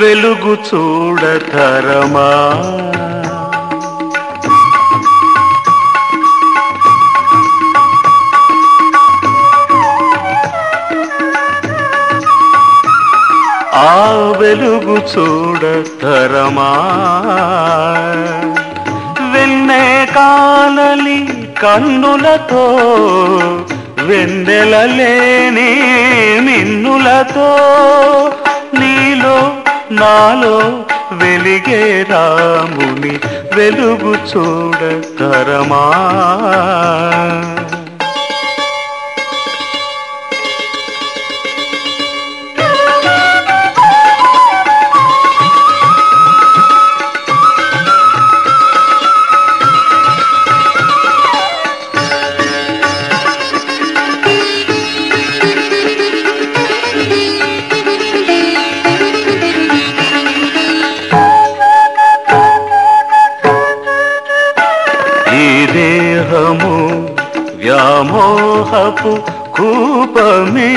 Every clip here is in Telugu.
వెలుగు చూడతరమా? ఆ వెలుగు చూడతరమా? వెన్నే కానలి కన్నులతో వెన్నెలలేని మిన్నులతో నాలో వెలిగే రాముని వెలుగు చూడతరమా ఈ దేహము వ్యామోహపు కూపమే.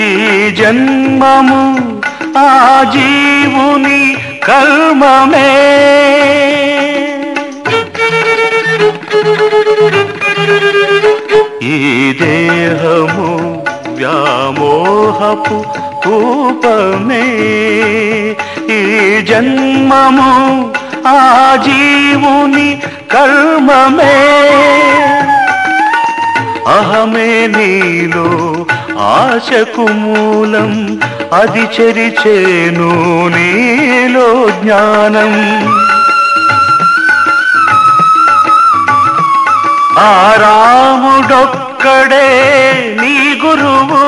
ఈ జన్మము ఆ జీవుని కర్మమే. ఈ దేహము వ్యామోహపు కూపమే. ఈ జన్మము ఆ జీవుని కర్మమే. అహమే నీలో ఆశకు మూలం అది చెరిచేను నీలో జ్ఞానం. ఆ రాముడొక్కడే నీ గురువు.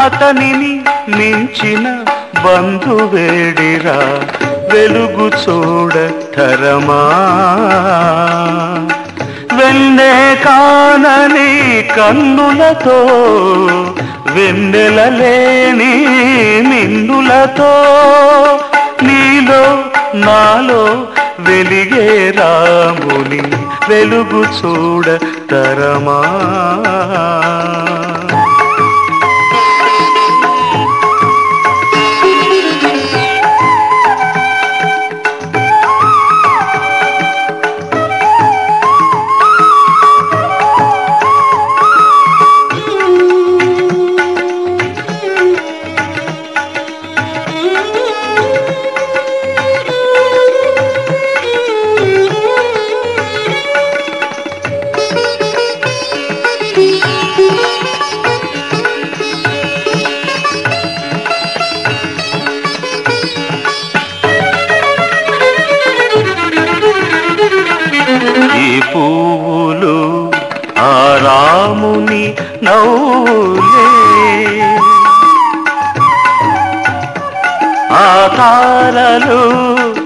అతనిని మించిన బంధువేడిరా వెలుగు చూడతరమా వెన్నే కానని కన్నులతో వెన్నెలలేని నిన్నులతో నీలో నాలో వెలిగే రాముని వెలుగు చూడ తరమా పువ్వులు ఆ రాముని నవ్వులే. ఆ తారలు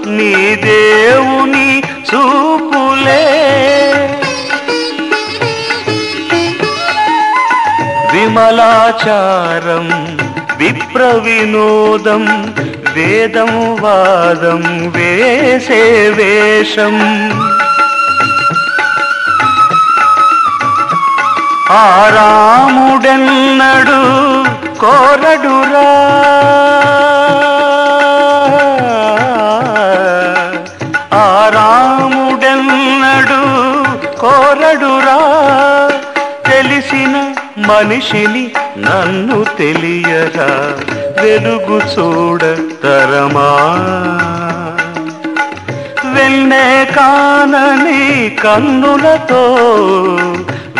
నీ దేవుని చూపులే. విమలాచారం విప్ర వినోదం వేదం వాదం వేసే వేషం. ఆ రాముడెన్నడు కోరడురా. ఆ రాముడెన్నడు కోరడురా. తెలిసిన మనిషిని నన్ను తెలియరా. వెలుగు చూడతరమా. వెన్నే కానని కన్నులతో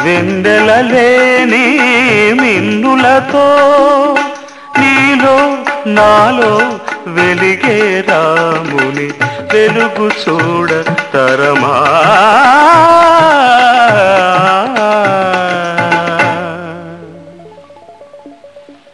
వెన్నెలలేని మిన్నులతో నీలో నాలో వెలిగే రాముని వెలుగు చూడ తరమా.